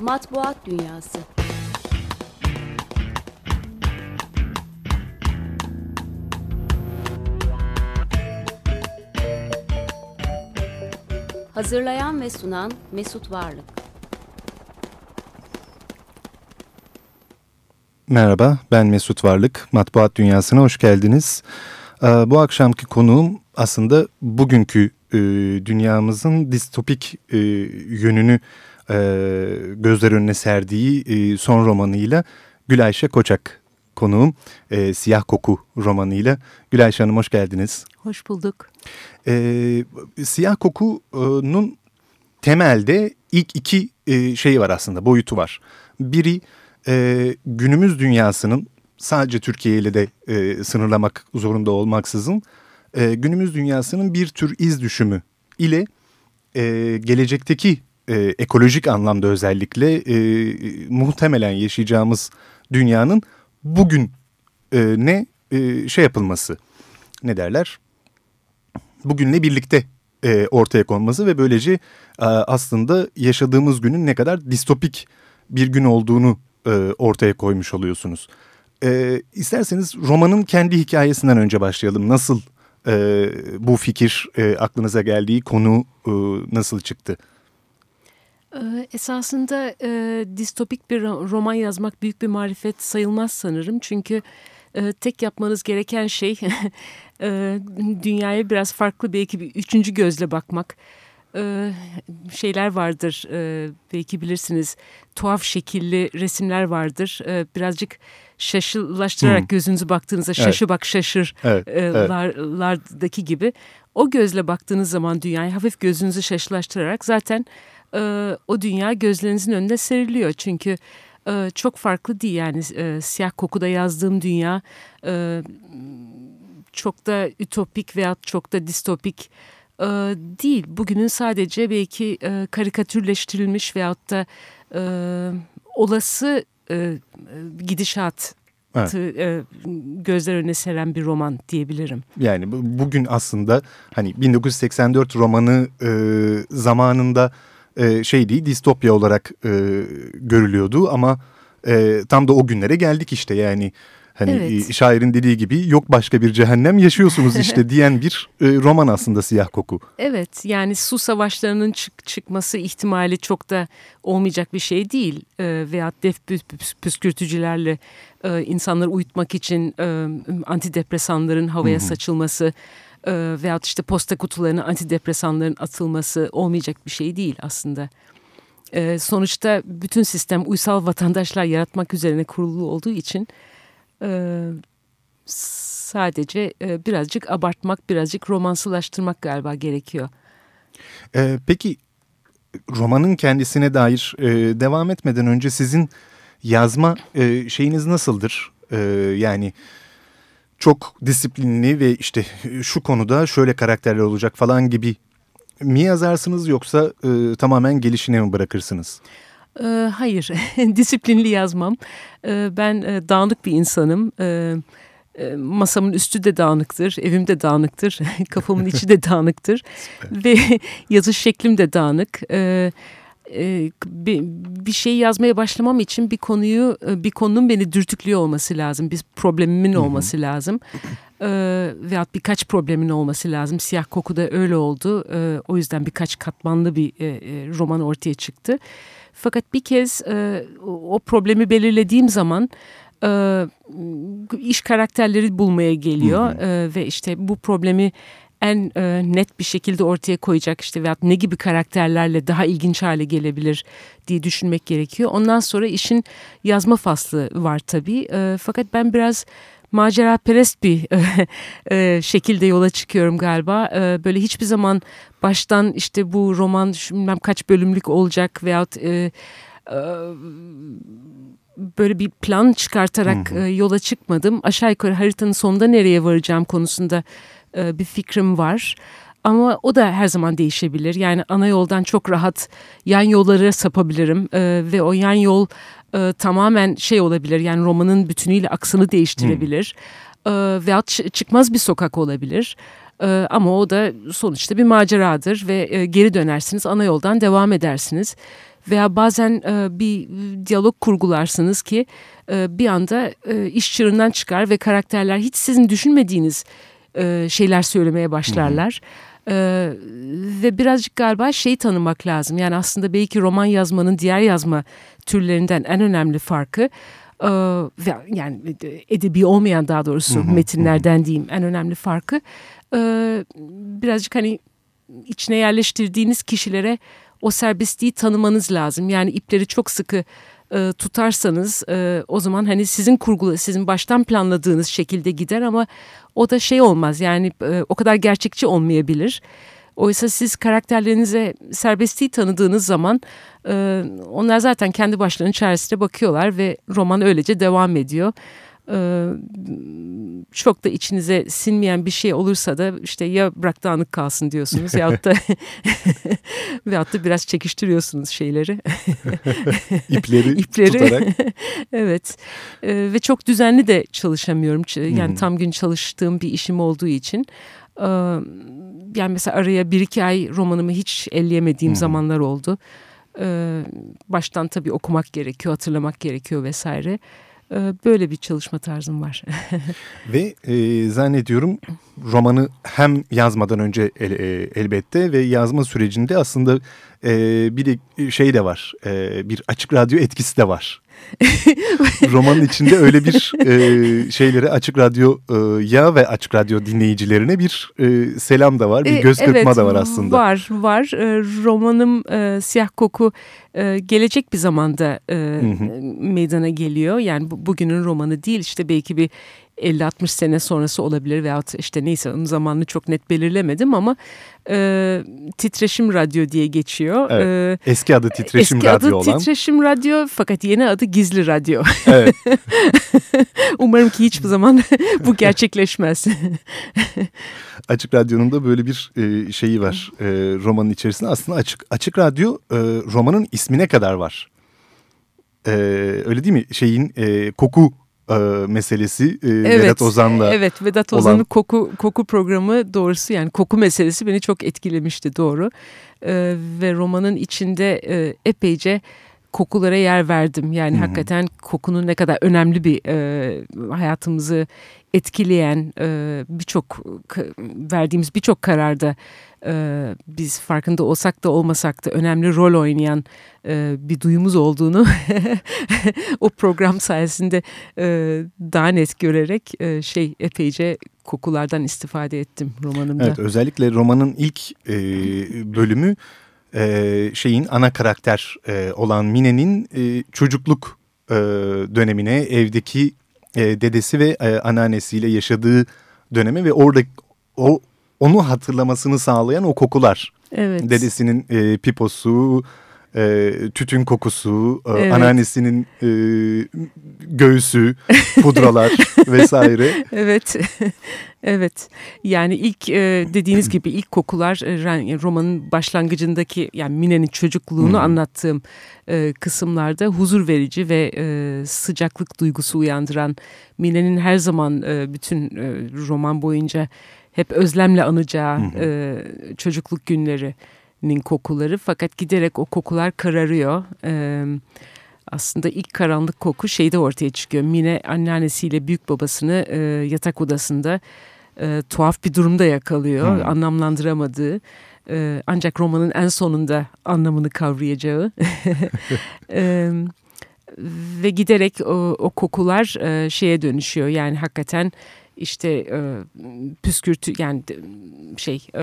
Matbuat Dünyası Hazırlayan ve sunan Mesut Varlık Merhaba, ben Mesut Varlık. Matbuat Dünyası'na hoş geldiniz. Ee, bu akşamki konuğum aslında bugünkü e, dünyamızın distopik e, yönünü e, gözler önüne serdiği son romanıyla Gülayşe Koçak konuğum. Siyah Koku romanıyla. Gülayşe Hanım hoş geldiniz. Hoş bulduk. Siyah Koku'nun temelde ilk iki şeyi var aslında, boyutu var. Biri günümüz dünyasının sadece Türkiye ile de e, sınırlamak zorunda olmaksızın e, günümüz dünyasının bir tür iz düşümü ile e, gelecekteki e, ekolojik anlamda özellikle e, muhtemelen yaşayacağımız dünyanın bugün e, ne e, şey yapılması ne derler bugünle birlikte e, ortaya konması ve böylece e, aslında yaşadığımız günün ne kadar distopik bir gün olduğunu e, ortaya koymuş oluyorsunuz. E, isterseniz romanın kendi hikayesinden önce başlayalım. Nasıl e, bu fikir e, aklınıza geldiği konu e, nasıl çıktı? Esasında e, distopik bir roman yazmak büyük bir marifet sayılmaz sanırım. Çünkü e, tek yapmanız gereken şey e, dünyaya biraz farklı belki bir üçüncü gözle bakmak. E, şeyler vardır e, belki bilirsiniz tuhaf şekilli resimler vardır. E, birazcık şaşılaştırarak hmm. gözünüzü baktığınızda şaşı evet. bak şaşırlardaki evet, evet. gibi o gözle baktığınız zaman dünyayı hafif gözünüzü şaşılaştırarak zaten e, o dünya gözlerinizin önünde seriliyor. Çünkü e, çok farklı değil yani e, siyah kokuda yazdığım dünya e, çok da ütopik veya çok da distopik e, değil. Bugünün sadece belki e, karikatürleştirilmiş veyahut da e, olası e, gidişat evet. e, gözler önüne seren bir roman diyebilirim. Yani bugün aslında hani 1984 romanı e, zamanında e, şey değil distopya olarak e, görülüyordu ama e, tam da o günlere geldik işte yani Hani evet. şairin dediği gibi yok başka bir cehennem yaşıyorsunuz işte diyen bir e, roman aslında Siyah Koku. Evet yani su savaşlarının çık çıkması ihtimali çok da olmayacak bir şey değil. E, veya def püskürtücülerle e, insanları uyutmak için e, antidepresanların havaya -hı. saçılması e, veyahut işte posta kutularına antidepresanların atılması olmayacak bir şey değil aslında. E, sonuçta bütün sistem uysal vatandaşlar yaratmak üzerine kurulu olduğu için e, sadece e, birazcık abartmak, birazcık romansılaştırmak galiba gerekiyor. E, peki romanın kendisine dair e, devam etmeden önce sizin yazma e, şeyiniz nasıldır? E, yani çok disiplinli ve işte şu konuda şöyle karakterler olacak falan gibi mi yazarsınız yoksa e, tamamen gelişine mi bırakırsınız? E, hayır, disiplinli yazmam. E, ben e, dağınık bir insanım. E, e, masamın üstü de dağınıktır, evim de dağınıktır, kafamın içi de dağınıktır ve yazış şeklim de dağınık. E, e, bir, bir şey yazmaya başlamam için bir konuyu, e, bir konunun beni dürtüklüyor olması lazım, bir problemimin olması lazım. E, veyahut birkaç problemin olması lazım. Siyah Koku da öyle oldu. E, o yüzden birkaç katmanlı bir e, e, roman ortaya çıktı. Fakat bir kez e, o problemi belirlediğim zaman e, iş karakterleri bulmaya geliyor hı hı. E, ve işte bu problemi en e, net bir şekilde ortaya koyacak işte veyahut ne gibi karakterlerle daha ilginç hale gelebilir diye düşünmek gerekiyor. Ondan sonra işin yazma faslı var tabii. E, fakat ben biraz macera perest bir e, şekilde yola çıkıyorum galiba. E, böyle hiçbir zaman baştan işte bu roman bilmem kaç bölümlük olacak veyahut e, e, böyle bir plan çıkartarak hı hı. E, yola çıkmadım. Aşağı yukarı haritanın sonunda nereye varacağım konusunda e, bir fikrim var. Ama o da her zaman değişebilir. Yani ana yoldan çok rahat yan yollara sapabilirim e, ve o yan yol e, tamamen şey olabilir. Yani romanın bütünüyle aksını değiştirebilir. Hmm. E, veyahut çıkmaz bir sokak olabilir. E, ama o da sonuçta bir maceradır ve e, geri dönersiniz ana yoldan devam edersiniz. Veya bazen e, bir diyalog kurgularsınız ki e, bir anda e, iş çığırından çıkar ve karakterler hiç sizin düşünmediğiniz e, şeyler söylemeye başlarlar. Ee, ve birazcık galiba şeyi tanımak lazım. Yani aslında belki roman yazmanın diğer yazma türlerinden en önemli farkı e, yani edebi olmayan daha doğrusu metinlerden diyeyim en önemli farkı e, birazcık hani içine yerleştirdiğiniz kişilere o serbestliği tanımanız lazım. Yani ipleri çok sıkı e, tutarsanız e, o zaman hani sizin kurgula sizin baştan planladığınız şekilde gider ama o da şey olmaz yani e, o kadar gerçekçi olmayabilir. Oysa siz karakterlerinize serbestliği tanıdığınız zaman e, onlar zaten kendi başlarının çaresine bakıyorlar ve roman öylece devam ediyor. Ee, çok da içinize sinmeyen bir şey olursa da işte ya bırak dağınık kalsın diyorsunuz ya da veyahut da biraz çekiştiriyorsunuz şeyleri. İpleri, İpleri tutarak. evet ee, ve çok düzenli de çalışamıyorum yani hmm. tam gün çalıştığım bir işim olduğu için. Ee, yani mesela araya bir iki ay romanımı hiç elleyemediğim hmm. zamanlar oldu. Baştan tabii okumak gerekiyor, hatırlamak gerekiyor vesaire. Ee, böyle bir çalışma tarzım var. ve e, zannediyorum romanı hem yazmadan önce el, e, elbette ve yazma sürecinde aslında e, bir şey de var. E, bir açık radyo etkisi de var. Romanın içinde öyle bir e, şeyleri açık radyo e, ya ve açık radyo dinleyicilerine bir e, selam da var, bir e, göz kırpma evet, da var aslında. Var, var. E, romanım e, Siyah Koku e, gelecek bir zamanda e, hı hı. meydana geliyor. Yani bu, bugünün romanı değil işte belki bir 50-60 sene sonrası olabilir veyahut işte neyse onun zamanını çok net belirlemedim ama e, Titreşim Radyo diye geçiyor. Evet, e, eski adı Titreşim eski Radyo adı olan. Titreşim Radyo fakat yeni adı Gizli Radyo. Evet. Umarım ki hiçbir zaman bu gerçekleşmez. Açık Radyo'nun da böyle bir e, şeyi var e, romanın içerisinde. Aslında Açık Açık Radyo e, romanın ismine kadar var. E, öyle değil mi? Şeyin e, koku e, meselesi e, evet, Vedat Ozan'la Evet Vedat Ozan'ın olan... koku koku programı doğrusu yani koku meselesi beni çok etkilemişti doğru. E, ve romanın içinde e, epeyce kokulara yer verdim. Yani Hı -hı. hakikaten kokunun ne kadar önemli bir e, hayatımızı etkileyen e, birçok verdiğimiz birçok kararda e, biz farkında olsak da olmasak da önemli rol oynayan e, bir duyumuz olduğunu o program sayesinde e, daha net görerek e, şey epeyce kokulardan istifade ettim romanımda. Evet özellikle romanın ilk e, bölümü e, şeyin ana karakter e, olan Mine'nin e, çocukluk e, dönemine evdeki e, dedesi ve e, anneannesiyle yaşadığı dönemi ve orada o onu hatırlamasını sağlayan o kokular. Evet. Dedesinin e, piposu, e, tütün kokusu, e, evet. anneannesinin e, göğsü, pudralar vesaire. Evet, evet. Yani ilk e, dediğiniz gibi ilk kokular e, romanın başlangıcındaki yani Mine'nin çocukluğunu hmm. anlattığım e, kısımlarda huzur verici ve e, sıcaklık duygusu uyandıran Mine'nin her zaman e, bütün e, roman boyunca hep özlemle anacağı e, çocukluk günlerinin kokuları fakat giderek o kokular kararıyor. E, aslında ilk karanlık koku şeyde ortaya çıkıyor. Mine anneannesiyle büyük babasını e, yatak odasında e, tuhaf bir durumda yakalıyor. Hmm. Anlamlandıramadığı e, ancak romanın en sonunda anlamını kavrayacağı. e, ve giderek o, o kokular e, şeye dönüşüyor. Yani hakikaten işte e, püskürtü yani şey e,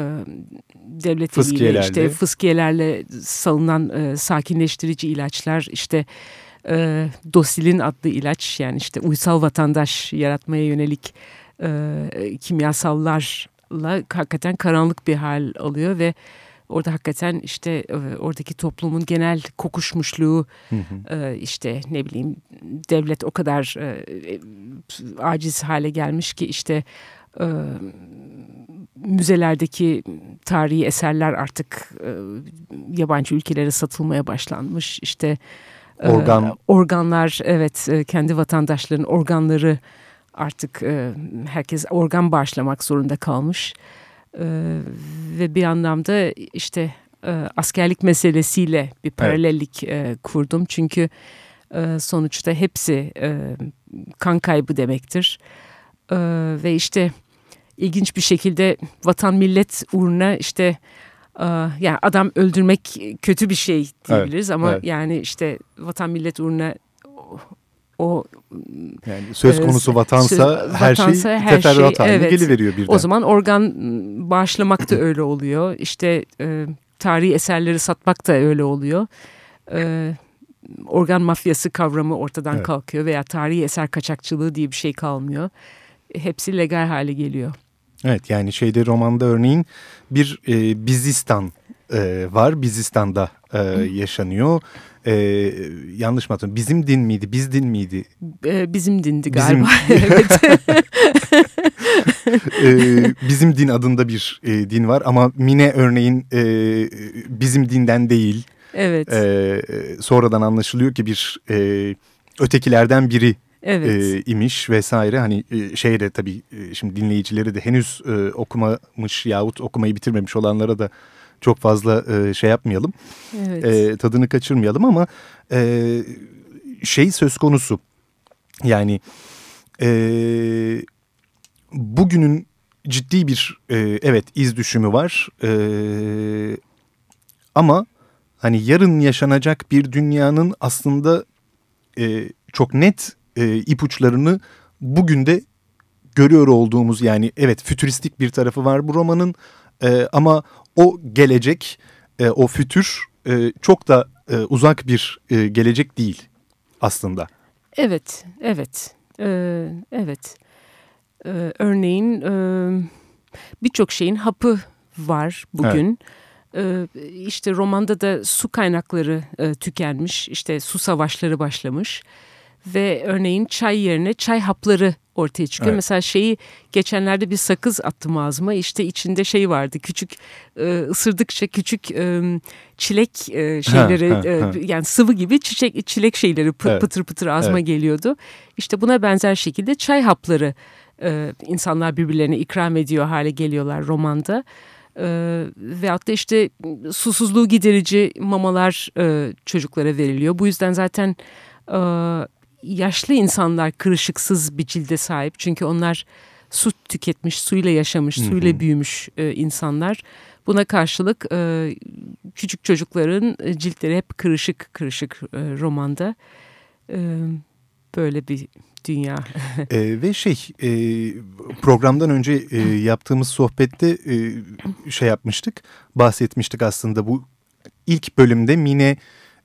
devlet eliyle işte fıskiyelerle salınan e, sakinleştirici ilaçlar işte e, dosilin adlı ilaç yani işte uysal vatandaş yaratmaya yönelik e, kimyasallarla hakikaten karanlık bir hal alıyor ve Orada hakikaten işte e, oradaki toplumun genel kokuşmuşluğu hı hı. E, işte ne bileyim devlet o kadar e, aciz hale gelmiş ki işte müzelerdeki tarihi eserler artık yabancı ülkelere satılmaya başlanmış. İşte Organ. organlar evet kendi vatandaşlarının organları artık herkes organ bağışlamak zorunda kalmış. Ee, ve bir anlamda işte e, askerlik meselesiyle bir paralellik evet. e, kurdum. Çünkü e, sonuçta hepsi e, kan kaybı demektir. E, ve işte ilginç bir şekilde vatan millet uğruna işte yani adam öldürmek kötü bir şey diyebiliriz evet, ama evet. yani işte vatan millet uğruna o yani söz konusu vatansa, söz, her şey her teferruat şey, haline evet. geliveriyor birden. O zaman organ bağışlamak da öyle oluyor. İşte e, tarihi eserleri satmak da öyle oluyor. E, organ mafyası kavramı ortadan evet. kalkıyor veya tarihi eser kaçakçılığı diye bir şey kalmıyor. Hepsi legal hale geliyor. Evet yani şeyde romanda örneğin bir e, Bizistan e, var. Bizistan'da e, yaşanıyor. E, yanlış mı hatırlıyorum? Bizim din miydi? Biz din miydi? E, bizim dindi galiba. Bizim... evet. e, bizim din adında bir e, din var ama Mine örneğin e, bizim dinden değil. Evet. E, sonradan anlaşılıyor ki bir e, ötekilerden biri evet. e, imiş vesaire. Hani e, şeyde tabii e, şimdi dinleyicileri de henüz e, okumamış yahut okumayı bitirmemiş olanlara da çok fazla e, şey yapmayalım. Evet. E, tadını kaçırmayalım ama e, şey söz konusu yani e, bugünün ciddi bir e, evet iz düşümü var e, ama hani yarın yaşanacak bir dünyanın aslında e, çok net e, ipuçlarını bugün de görüyor olduğumuz yani evet fütüristik bir tarafı var bu romanın e, ama o gelecek e, o fütür e, çok da e, uzak bir e, gelecek değil aslında. Evet, evet, ee, evet. Ee, örneğin e, birçok şeyin hapı var bugün. Evet. İşte romanda da su kaynakları e, tükenmiş, işte su savaşları başlamış ve örneğin çay yerine çay hapları ortaya çıkıyor. Evet. Mesela şeyi geçenlerde bir sakız attım ağzıma. İşte içinde şey vardı. Küçük e, ısırdıkça küçük e, çilek e, şeyleri ha, ha, ha. E, yani sıvı gibi çiçek çilek şeyleri pı, evet. pıtır pıtır ağzıma evet. geliyordu. İşte buna benzer şekilde çay hapları e, insanlar birbirlerine ikram ediyor hale geliyorlar romanda. E, veyahut da işte susuzluğu giderici mamalar e, çocuklara veriliyor. Bu yüzden zaten e, yaşlı insanlar kırışıksız bir cilde sahip. Çünkü onlar su tüketmiş, suyla yaşamış, suyla büyümüş e, insanlar. Buna karşılık e, küçük çocukların e, ciltleri hep kırışık kırışık e, romanda. E, böyle bir dünya. e, ve şey e, programdan önce e, yaptığımız sohbette e, şey yapmıştık, bahsetmiştik aslında bu ilk bölümde Mine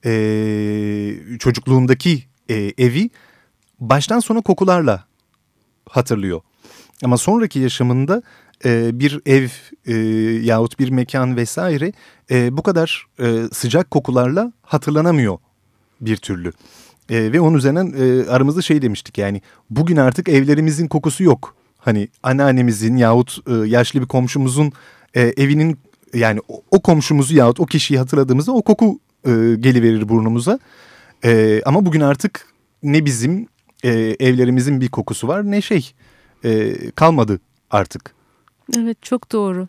e, çocukluğundaki e, evi baştan sona kokularla hatırlıyor. Ama sonraki yaşamında e, bir ev e, yahut bir mekan vesaire e, bu kadar e, sıcak kokularla hatırlanamıyor bir türlü. E, ve onun üzerinden e, aramızda şey demiştik yani bugün artık evlerimizin kokusu yok. Hani anneannemizin yahut e, yaşlı bir komşumuzun e, evinin yani o, o komşumuzu yahut o kişiyi hatırladığımızda o koku e, geliverir burnumuza. E, ama bugün artık ne bizim e, evlerimizin bir kokusu var ne şey e, kalmadı artık. Evet çok doğru.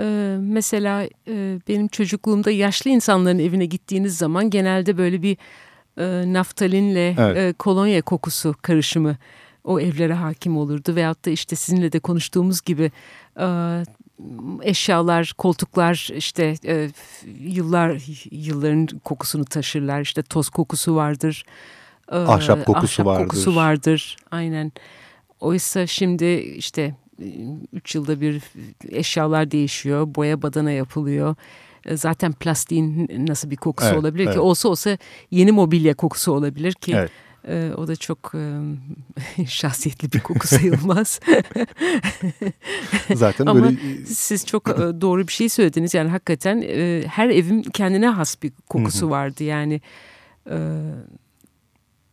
Ee, mesela e, benim çocukluğumda yaşlı insanların evine gittiğiniz zaman genelde böyle bir e, naftalinle evet. e, kolonya kokusu karışımı o evlere hakim olurdu. Veyahut da işte sizinle de konuştuğumuz gibi e, eşyalar, koltuklar işte e, yıllar yılların kokusunu taşırlar. İşte toz kokusu vardır. E, ahşap kokusu ahşap vardır. kokusu vardır. Aynen. Oysa şimdi işte üç yılda bir eşyalar değişiyor. Boya badana yapılıyor. E, zaten plastiğin nasıl bir kokusu evet, olabilir evet. ki? Olsa olsa yeni mobilya kokusu olabilir ki. Evet. E, o da çok e, şahsiyetli bir koku sayılmaz. Zaten Ama böyle... siz çok e, doğru bir şey söylediniz. Yani hakikaten e, her evin kendine has bir kokusu vardı. Yani... E,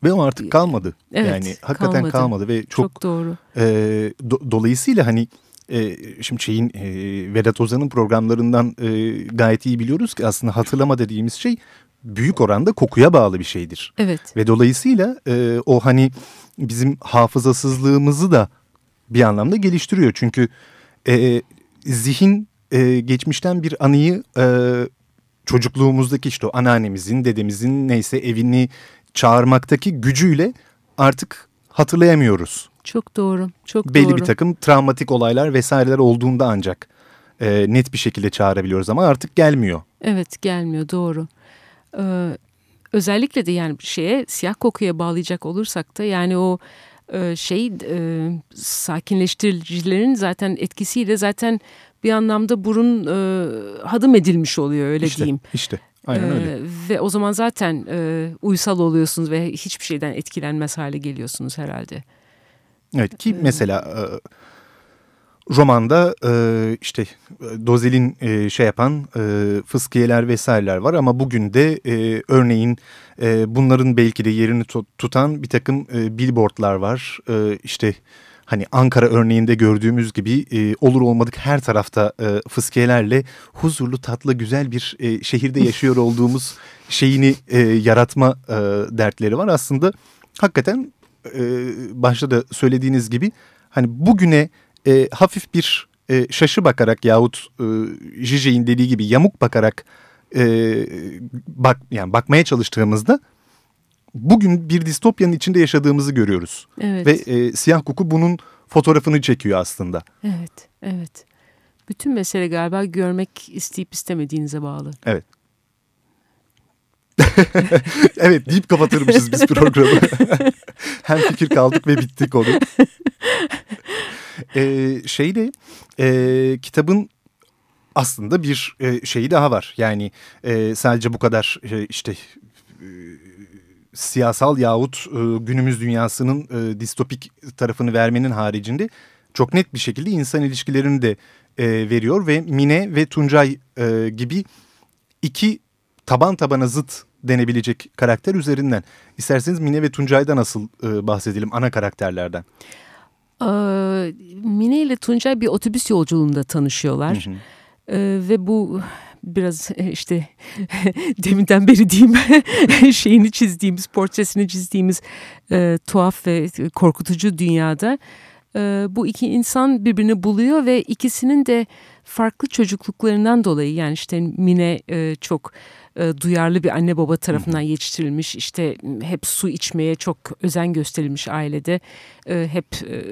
ve o artık kalmadı. Evet, yani hakikaten kalmadı, kalmadı ve çok, çok doğru. E, do, dolayısıyla hani e, şimdi şeyin e, Vedat Ozan'ın programlarından e, gayet iyi biliyoruz ki aslında hatırlama dediğimiz şey büyük oranda kokuya bağlı bir şeydir. Evet. Ve dolayısıyla e, o hani bizim hafızasızlığımızı da bir anlamda geliştiriyor. Çünkü e, zihin e, geçmişten bir anıyı e, çocukluğumuzdaki işte o anneannemizin, dedemizin neyse evini çağırmaktaki gücüyle artık hatırlayamıyoruz. Çok doğru, çok Belli doğru. bir takım travmatik olaylar vesaireler olduğunda ancak e, net bir şekilde çağırabiliyoruz ama artık gelmiyor. Evet gelmiyor doğru. Ee, özellikle de yani şeye siyah kokuya bağlayacak olursak da yani o e, şey e, sakinleştiricilerin zaten etkisiyle zaten bir anlamda burun e, hadım edilmiş oluyor öyle işte, diyeyim. İşte aynen Ee, öyle. Ve o zaman zaten e, uysal oluyorsunuz ve hiçbir şeyden etkilenmez hale geliyorsunuz herhalde. Evet ki mesela e, romanda e, işte e, Dozel'in e, şey yapan e, fıskiyeler vesaireler var ama bugün de e, örneğin e, bunların belki de yerini tu- tutan bir takım e, billboardlar var. E, işte hani Ankara örneğinde gördüğümüz gibi e, olur olmadık her tarafta e, fıskiyelerle huzurlu tatlı güzel bir e, şehirde yaşıyor olduğumuz şeyini e, yaratma e, dertleri var. Aslında hakikaten e, başta da söylediğiniz gibi hani bugüne e, hafif bir e, şaşı bakarak yahut e, Zizek'in dediği gibi yamuk bakarak e, bak yani bakmaya çalıştığımızda bugün bir distopyanın içinde yaşadığımızı görüyoruz. Evet. Ve e, Siyah Kuku bunun fotoğrafını çekiyor aslında. Evet, evet. Bütün mesele galiba görmek isteyip istemediğinize bağlı. Evet. evet deyip kapatırmışız biz programı. Hem fikir kaldık ve bittik konu. Ee, şey e, kitabın aslında bir e, şeyi daha var. Yani e, sadece bu kadar e, işte e, siyasal yahut e, günümüz dünyasının e, distopik tarafını vermenin haricinde çok net bir şekilde insan ilişkilerini de e, veriyor ve Mine ve Tuncay e, gibi iki taban tabana zıt denebilecek karakter üzerinden. İsterseniz Mine ve Tuncay'dan nasıl e, bahsedelim ana karakterlerden. Ee, Mine ile Tuncay bir otobüs yolculuğunda tanışıyorlar. Hı hı. Ee, ve bu biraz e, işte deminden beri diyeyim şeyini çizdiğimiz, portresini çizdiğimiz e, tuhaf ve korkutucu dünyada e, bu iki insan birbirini buluyor ve ikisinin de farklı çocukluklarından dolayı yani işte Mine e, çok e, duyarlı bir anne baba tarafından yetiştirilmiş işte hep su içmeye çok özen gösterilmiş ailede e, hep e,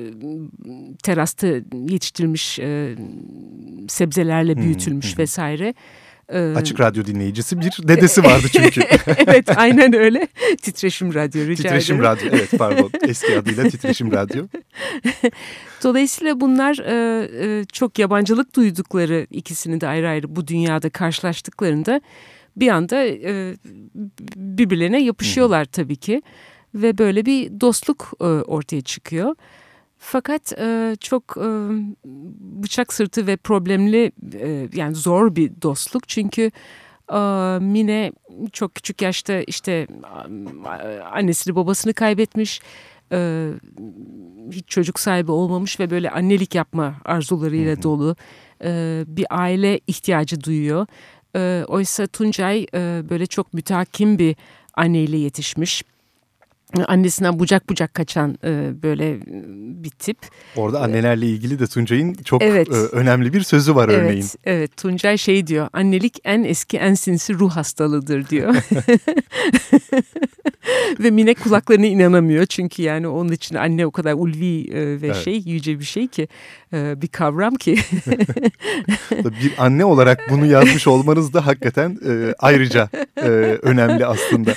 terasta yetiştirilmiş e, sebzelerle büyütülmüş vesaire. Açık radyo dinleyicisi bir dedesi vardı çünkü. evet aynen öyle. Titreşim Radyo rica Titreşim ederim. Radyo evet pardon eski adıyla Titreşim Radyo. Dolayısıyla bunlar çok yabancılık duydukları ikisini de ayrı ayrı bu dünyada karşılaştıklarında bir anda e, birbirlerine yapışıyorlar tabii ki. Ve böyle bir dostluk e, ortaya çıkıyor. Fakat e, çok e, bıçak sırtı ve problemli e, yani zor bir dostluk. Çünkü e, Mine çok küçük yaşta işte annesini babasını kaybetmiş. E, hiç çocuk sahibi olmamış ve böyle annelik yapma arzularıyla dolu e, bir aile ihtiyacı duyuyor. E, oysa Tuncay e, böyle çok mütakim bir anneyle yetişmiş. Annesinden bucak bucak kaçan e, böyle bir tip. Orada annelerle ilgili de Tuncay'ın çok Evet. e, önemli bir sözü var örneğin. Evet, evet Tuncay şey diyor annelik en eski en sinsi ruh hastalığıdır diyor. ve Mine kulaklarına inanamıyor çünkü yani onun için anne o kadar ulvi e, ve Evet. şey yüce bir şey ki e, bir kavram ki. Bir anne olarak bunu yazmış olmanız da hakikaten e, ayrıca e, önemli aslında.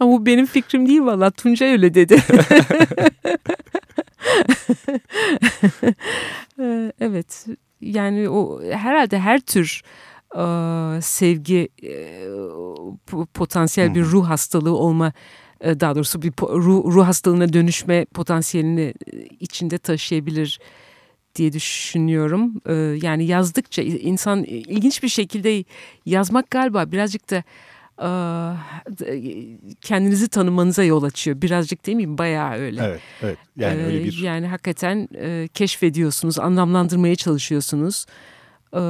ama bu benim fikrim değil valla Tuncay öyle dedi. E, evet. Yani o herhalde her tür e, sevgi e, po- potansiyel bir ruh hastalığı olma e, daha doğrusu bir ruh, ruh hastalığına dönüşme potansiyelini e, içinde taşıyabilir diye düşünüyorum. E, yani yazdıkça insan ilginç bir şekilde yazmak galiba birazcık da e, kendinizi tanımanıza yol açıyor. Birazcık değil mi? Bayağı öyle. Evet, evet. Yani Ee, öyle bir yani hakikaten e, keşfediyorsunuz, anlamlandırmaya çalışıyorsunuz. Ee,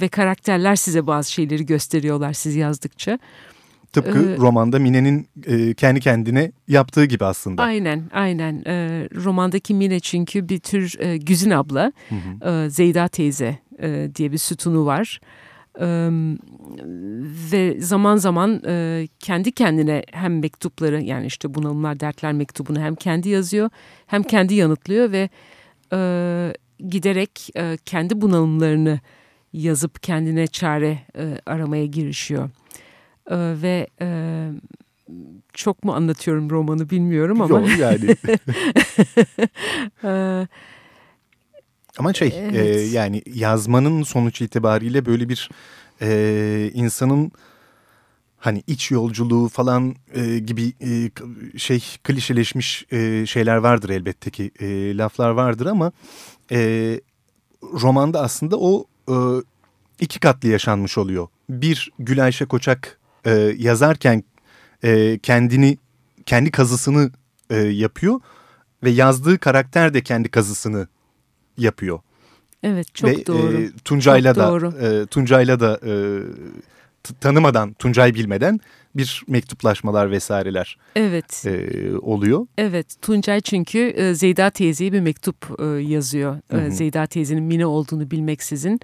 ve karakterler size bazı şeyleri gösteriyorlar siz yazdıkça. Tıpkı e, romanda Mine'nin e, kendi kendine yaptığı gibi aslında. Aynen, aynen. Ee, romandaki Mine çünkü bir tür e, Güzin abla, Hı hı. e, Zeyda teyze e, diye bir sütunu var. E, ve zaman zaman e, kendi kendine hem mektupları yani işte bunalımlar dertler mektubunu hem kendi yazıyor hem kendi yanıtlıyor ve e, giderek e, kendi bunalımlarını yazıp kendine çare e, aramaya girişiyor. E, ve e, çok mu anlatıyorum romanı bilmiyorum ama. Yok yani. e, ama şey evet. e, yani yazmanın sonuç itibariyle böyle bir e, insanın hani iç yolculuğu falan e, gibi e, şey klişeleşmiş e, şeyler vardır elbette ki e, laflar vardır ama e, romanda aslında o e, iki katlı yaşanmış oluyor. Bir Gülayşe Koçak e, yazarken e, kendini kendi kazısını e, yapıyor ve yazdığı karakter de kendi kazısını yapıyor. Evet çok ve, doğru. E, Tuncay'la çok da doğru. E, Tuncay'la da e, tanımadan Tuncay bilmeden bir mektuplaşmalar vesaireler evet. e, oluyor. Evet Tuncay çünkü e, Zeyda teyzeye bir mektup e, yazıyor. E, Hı hı. Zeyda teyzenin Mine olduğunu bilmeksizin.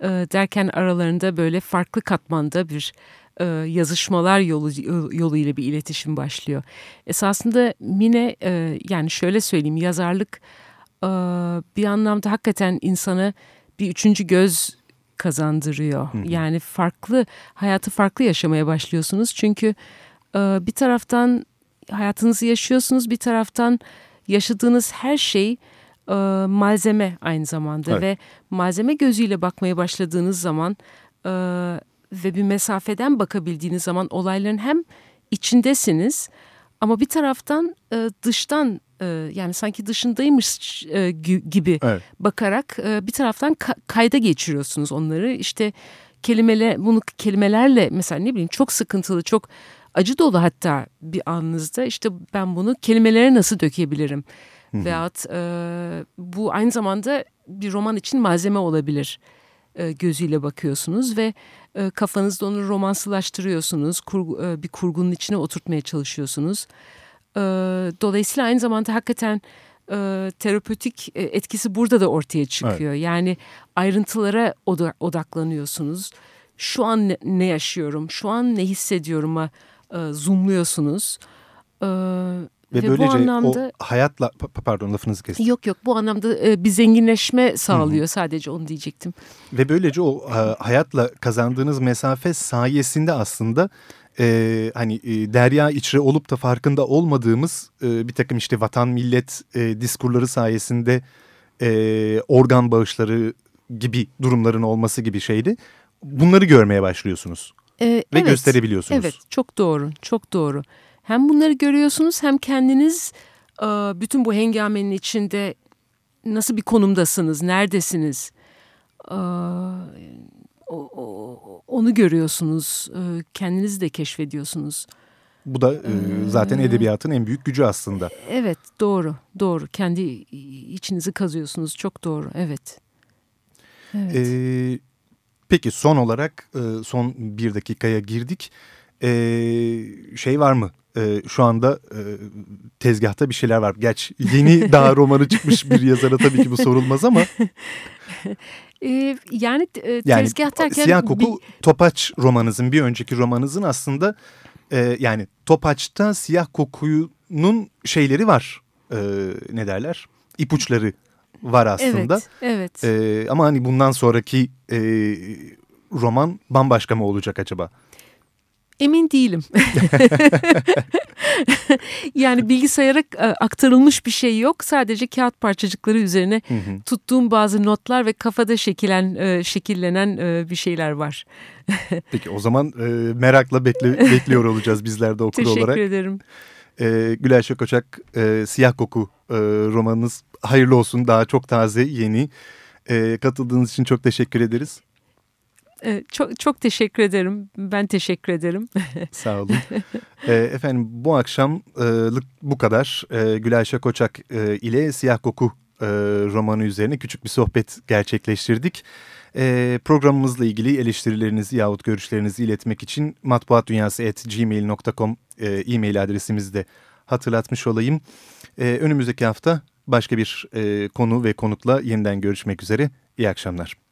E, derken aralarında böyle farklı katmanda bir e, yazışmalar yolu yoluyla bir iletişim başlıyor. Esasında Mine e, yani şöyle söyleyeyim yazarlık e, bir anlamda hakikaten insana bir üçüncü göz kazandırıyor. Hı hı. Yani farklı hayatı farklı yaşamaya başlıyorsunuz. Çünkü e, bir taraftan hayatınızı yaşıyorsunuz bir taraftan yaşadığınız her şey e, malzeme aynı zamanda Evet. ve malzeme gözüyle bakmaya başladığınız zaman e, ve bir mesafeden bakabildiğiniz zaman olayların hem içindesiniz ama bir taraftan e, dıştan e, yani sanki dışındaymış e, gibi Evet. bakarak e, bir taraftan ka- kayda geçiriyorsunuz onları. İşte kelimele bunu kelimelerle mesela ne bileyim çok sıkıntılı, çok acı dolu hatta bir anınızda işte ben bunu kelimelere nasıl dökebilirim? Veyahut e, bu aynı zamanda bir roman için malzeme olabilir e, gözüyle bakıyorsunuz ve e, kafanızda onu romansılaştırıyorsunuz. E, bir kurgunun içine oturtmaya çalışıyorsunuz. E, dolayısıyla aynı zamanda hakikaten e, terapötik etkisi burada da ortaya çıkıyor. Yani ayrıntılara oda- odaklanıyorsunuz. Şu an ne, ne yaşıyorum, şu an ne hissediyorum'a e, zoomluyorsunuz. E, Ve, ve, böylece anlamda o hayatla pa- pa- pardon lafınızı kestim. yok yok bu anlamda e, bir zenginleşme sağlıyor sadece onu diyecektim. Ve böylece o hayatla kazandığınız mesafe sayesinde aslında e, hani e, derya içre olup da farkında olmadığımız e, bir takım işte vatan millet e, diskurları sayesinde e, organ bağışları gibi durumların olması gibi şeydi. Bunları görmeye başlıyorsunuz E, ve evet. gösterebiliyorsunuz. Evet çok doğru çok doğru. Hem bunları görüyorsunuz hem kendiniz e, bütün bu hengamenin içinde nasıl bir konumdasınız, neredesiniz e, onu görüyorsunuz. E, Kendinizi de keşfediyorsunuz. Bu da e, zaten edebiyatın en büyük gücü aslında. Evet doğru doğru kendi içinizi kazıyorsunuz çok doğru evet. Evet. Ee, peki son olarak son bir dakikaya girdik. Ee, şey var mı? Ee, şu anda e, tezgahta bir şeyler var. Geç yeni daha romanı çıkmış bir yazara tabii ki bu sorulmaz ama E, yani e, yani tezgah derken Siyah bir- Koku Topaç romanınızın bir önceki romanınızın aslında e, yani Topaç'ta Siyah Koku'nun şeyleri var. Ee, ne derler? İpuçları var aslında. Evet, evet. Ee, ama hani bundan sonraki e, roman bambaşka mı olacak acaba? Emin değilim. yani bilgisayara e, aktarılmış bir şey yok. Sadece kağıt parçacıkları üzerine Hı hı. tuttuğum bazı notlar ve kafada şekillen, e, şekillenen e, bir şeyler var. Peki o zaman merakla bekle, bekliyor olacağız bizler de okur Teşekkür olarak. ederim. E, Gülay Şakoçak e, Siyah Koku e, romanınız hayırlı olsun. Daha çok taze, yeni. E, katıldığınız için çok teşekkür ederiz. E, çok çok teşekkür ederim. Ben teşekkür ederim. Sağ olun. e, efendim bu akşamlık bu kadar. E, Gülay Şakoçak e, ile Siyah Koku e, romanı üzerine küçük bir sohbet gerçekleştirdik. Programımızla ilgili eleştirilerinizi yahut görüşlerinizi iletmek için matbuatdunyası.gmail.com e, e-mail adresimizi de hatırlatmış olayım. Önümüzdeki hafta başka bir konu ve konukla yeniden görüşmek üzere. İyi akşamlar.